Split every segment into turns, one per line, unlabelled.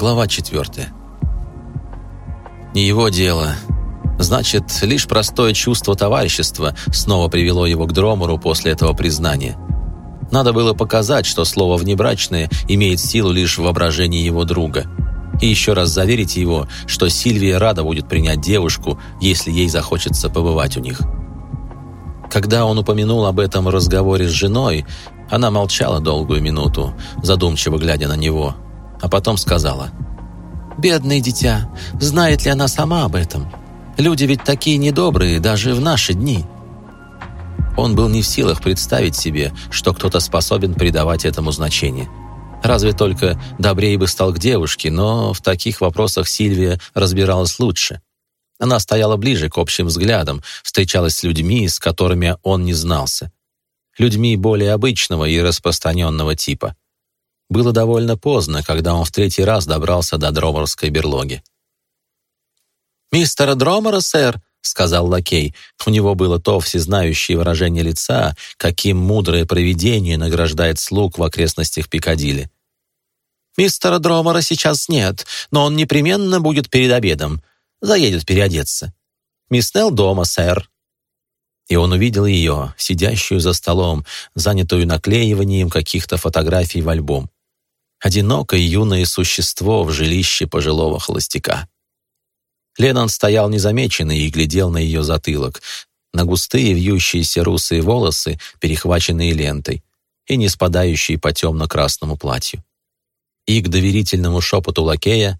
Глава четвертая. Не его дело. Значит, лишь простое чувство товарищества снова привело его к Дромору после этого признания. Надо было показать, что слово «внебрачное» имеет силу лишь в воображении его друга. И еще раз заверить его, что Сильвия рада будет принять девушку, если ей захочется побывать у них. Когда он упомянул об этом разговоре с женой, она молчала долгую минуту, задумчиво глядя на него, а потом сказала «Бедное дитя, знает ли она сама об этом? Люди ведь такие недобрые даже в наши дни». Он был не в силах представить себе, что кто-то способен придавать этому значение. Разве только добрее бы стал к девушке, но в таких вопросах Сильвия разбиралась лучше. Она стояла ближе к общим взглядам, встречалась с людьми, с которыми он не знался. Людьми более обычного и распространенного типа. Было довольно поздно, когда он в третий раз добрался до Дроморской берлоги. «Мистера Дромора, сэр!» — сказал лакей. У него было то всезнающее выражение лица, каким мудрое провидение награждает слуг в окрестностях Пикадилли. «Мистера Дромора сейчас нет, но он непременно будет перед обедом. Заедет переодеться. Мисс Нелл дома, сэр». И он увидел ее, сидящую за столом, занятую наклеиванием каких-то фотографий в альбом. Одинокое юное существо в жилище пожилого холостяка. Леннон стоял незамеченный и глядел на ее затылок, на густые вьющиеся русые волосы, перехваченные лентой, и не спадающие по темно-красному платью. И к доверительному шепоту лакея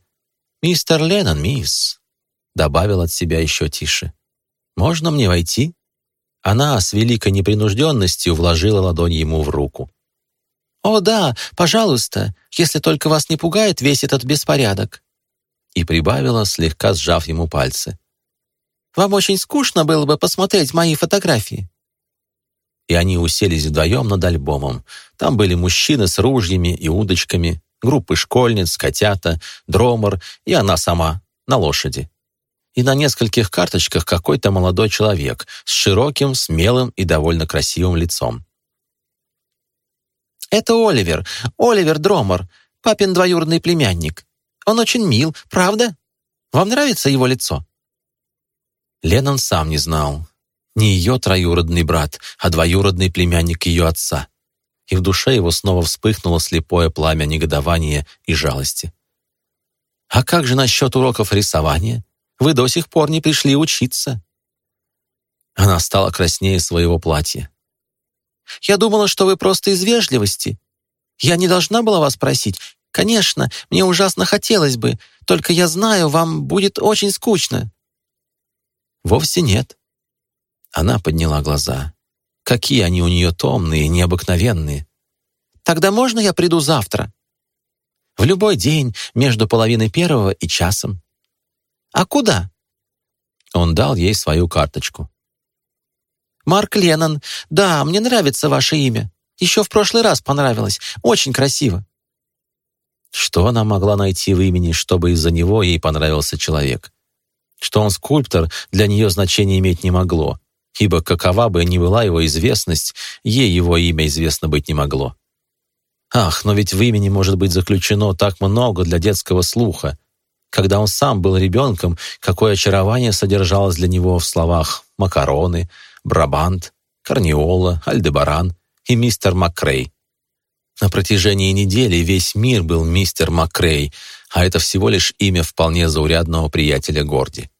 «Мистер Леннон, мисс», добавил от себя еще тише. «Можно мне войти?» Она с великой непринужденностью вложила ладонь ему в руку. «О да, пожалуйста, если только вас не пугает весь этот беспорядок», и прибавила, слегка сжав ему пальцы. «Вам очень скучно было бы посмотреть мои фотографии». И они уселись вдвоем над альбомом. Там были мужчины с ружьями и удочками, группы школьниц, котята, дромор и она сама на лошади. И на нескольких карточках какой-то молодой человек с широким, смелым и довольно красивым лицом. «Это Оливер, Оливер Дромор, папин двоюродный племянник. Он очень мил, правда? Вам нравится его лицо?» Леннон сам не знал. Не ее троюродный брат, а двоюродный племянник ее отца. И в душе его снова вспыхнуло слепое пламя негодования и жалости. «А как же насчет уроков рисования? Вы до сих пор не пришли учиться». Она стала краснее своего платья. «Я думала, что вы просто из вежливости. Я не должна была вас просить. Конечно, мне ужасно хотелось бы, только я знаю, вам будет очень скучно». «Вовсе нет». Она подняла глаза. Какие они у нее томные, необыкновенные. «Тогда можно я приду завтра?» «В любой день, между половиной первого и часом». «А куда?» Он дал ей свою карточку. «Марк Леннон. Да, мне нравится ваше имя. Еще в прошлый раз понравилось. Очень красиво». Что она могла найти в имени, чтобы из-за него ей понравился человек? Что он скульптор, для нее значения иметь не могло, ибо какова бы ни была его известность, ей его имя известно быть не могло. Ах, но ведь в имени может быть заключено так много для детского слуха. Когда он сам был ребенком, какое очарование содержалось для него в словах «макароны», «брабант», «карниола», «альдебаран» и «мистер Макрей». На протяжении недели весь мир был мистер Макрей, а это всего лишь имя вполне заурядного приятеля Горди.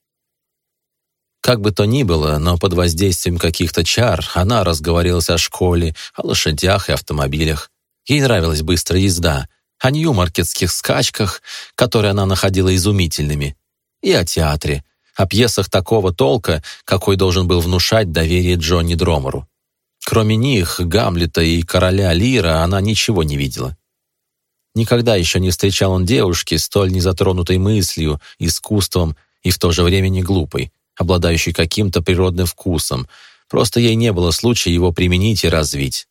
Как бы то ни было, но под воздействием каких-то чар она разговорилась о школе, о лошадях и автомобилях. Ей нравилась быстрая езда, о нью-маркетских скачках, которые она находила изумительными, и о театре, о пьесах такого толка, какой должен был внушать доверие Джонни Дромору. Кроме них, Гамлета и короля Лира, она ничего не видела. Никогда еще не встречал он девушки, столь незатронутой мыслью, искусством и в то же время не глупой, обладающей каким-то природным вкусом. Просто ей не было случая его применить и развить.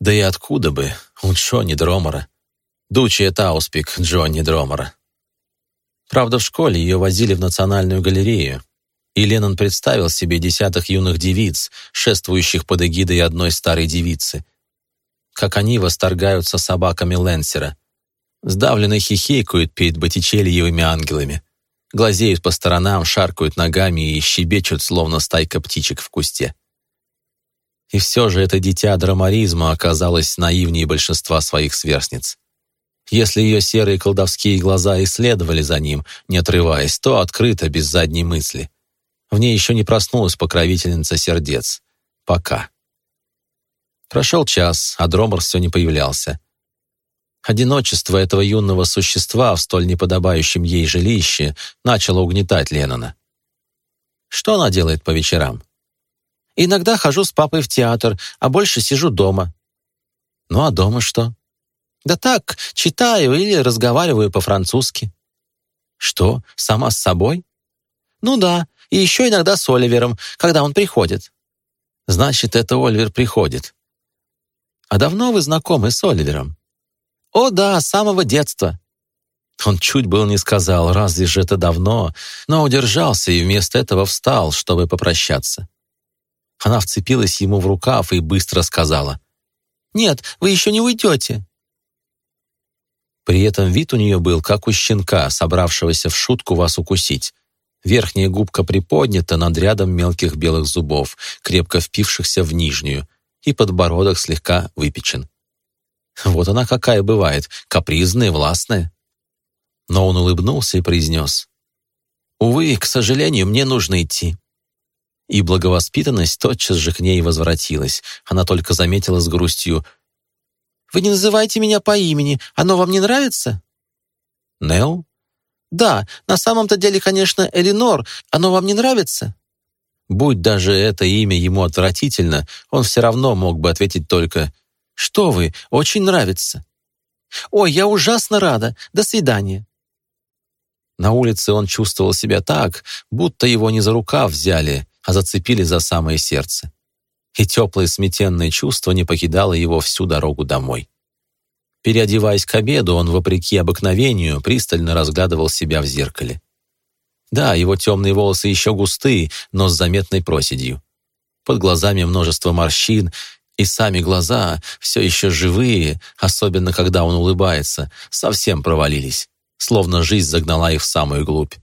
Да и откуда бы у Джонни Дромора? Дучия Тауспик Джонни Дромора. Правда, в школе ее возили в Национальную галерею, и Леннон представил себе десятых юных девиц, шествующих под эгидой одной старой девицы. Как они восторгаются собаками Ленсера. Сдавленно хихикают перед Боттичелиевыми ангелами. Глазеют по сторонам, шаркают ногами и щебечут, словно стайка птичек в кусте. И все же это дитя драмаризма оказалось наивнее большинства своих сверстниц. Если ее серые колдовские глаза исследовали за ним, не отрываясь, то открыто, без задней мысли. В ней еще не проснулась покровительница сердец. Пока. Прошел час, а Дромор все не появлялся. Одиночество этого юного существа в столь неподобающем ей жилище начало угнетать Леннона. Что она делает по вечерам? Иногда хожу с папой в театр, а больше сижу дома. Ну а дома что? Да так, читаю или разговариваю по-французски. Что, сама с собой? Ну да, и еще иногда с Оливером, когда он приходит. Значит, это Оливер приходит. А давно вы знакомы с Оливером? О да, с самого детства. Он чуть было не сказал, разве же это давно, но удержался и вместо этого встал, чтобы попрощаться. Она вцепилась ему в рукав и быстро сказала, «Нет, вы еще не уйдете». При этом вид у нее был, как у щенка, собравшегося в шутку вас укусить. Верхняя губка приподнята над рядом мелких белых зубов, крепко впившихся в нижнюю, и подбородок слегка выпечен. Вот она какая бывает, капризная, властная. Но он улыбнулся и произнес, «Увы, к сожалению, мне нужно идти». И благовоспитанность тотчас же к ней возвратилась. Она только заметила с грустью, «Вы не называете меня по имени, оно вам не нравится?» «Нелл?» «Да, на самом-то деле, конечно, Элинор, оно вам не нравится?» Будь даже это имя ему отвратительно, он все равно мог бы ответить только «Что вы, очень нравится». «Ой, я ужасно рада. До свидания». На улице он чувствовал себя так, будто его не за рукав взяли, а зацепили за самое сердце. И теплое сметенное чувство не покидало его всю дорогу домой. Переодеваясь к обеду, он, вопреки обыкновению, пристально разглядывал себя в зеркале. Да, его темные волосы еще густые, но с заметной проседью. Под глазами множество морщин, и сами глаза, все еще живые, особенно когда он улыбается, совсем провалились, словно жизнь загнала их в самую глубь.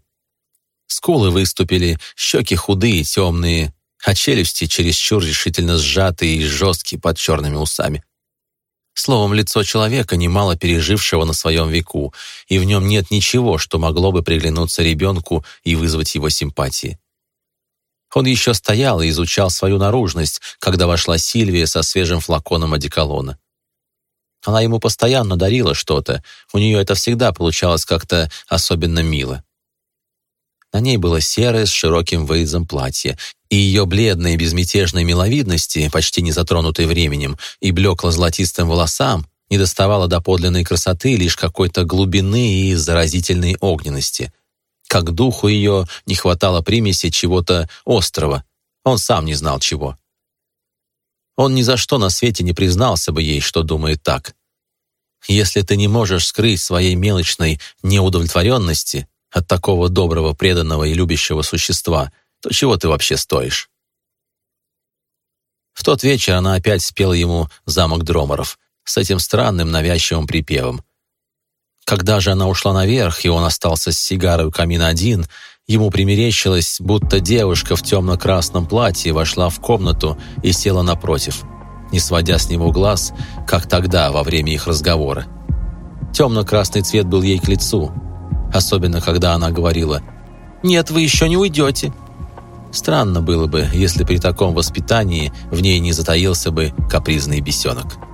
Скулы выступили, щеки худые, темные, а челюсти чересчур решительно сжатые и жесткие под черными усами. Словом, лицо человека, немало пережившего на своем веку, и в нем нет ничего, что могло бы приглянуться ребенку и вызвать его симпатии. Он еще стоял и изучал свою наружность, когда вошла Сильвия со свежим флаконом одеколона. Она ему постоянно дарила что-то, у нее это всегда получалось как-то особенно мило. На ней было серое с широким вырезом платье, и ее бледной безмятежной миловидности, почти не затронутой временем, и блекло-золотистым волосам не доставало до подлинной красоты лишь какой-то глубины и заразительной огненности. Как духу ее не хватало примеси чего-то острого, он сам не знал чего. Он ни за что на свете не признался бы ей, что думает так. Если ты не можешь скрыть своей мелочной неудовлетворенности, от такого доброго, преданного и любящего существа, то чего ты вообще стоишь? В тот вечер она опять спела ему «Замок Дроморов» с этим странным навязчивым припевом. Когда же она ушла наверх, и он остался с сигарой у камина один, ему примерещилось, будто девушка в темно-красном платье вошла в комнату и села напротив, не сводя с него глаз, как тогда, во время их разговора. Темно-красный цвет был ей к лицу, особенно когда она говорила «Нет, вы еще не уйдете». Странно было бы, если при таком воспитании в ней не затаился бы капризный бесенок.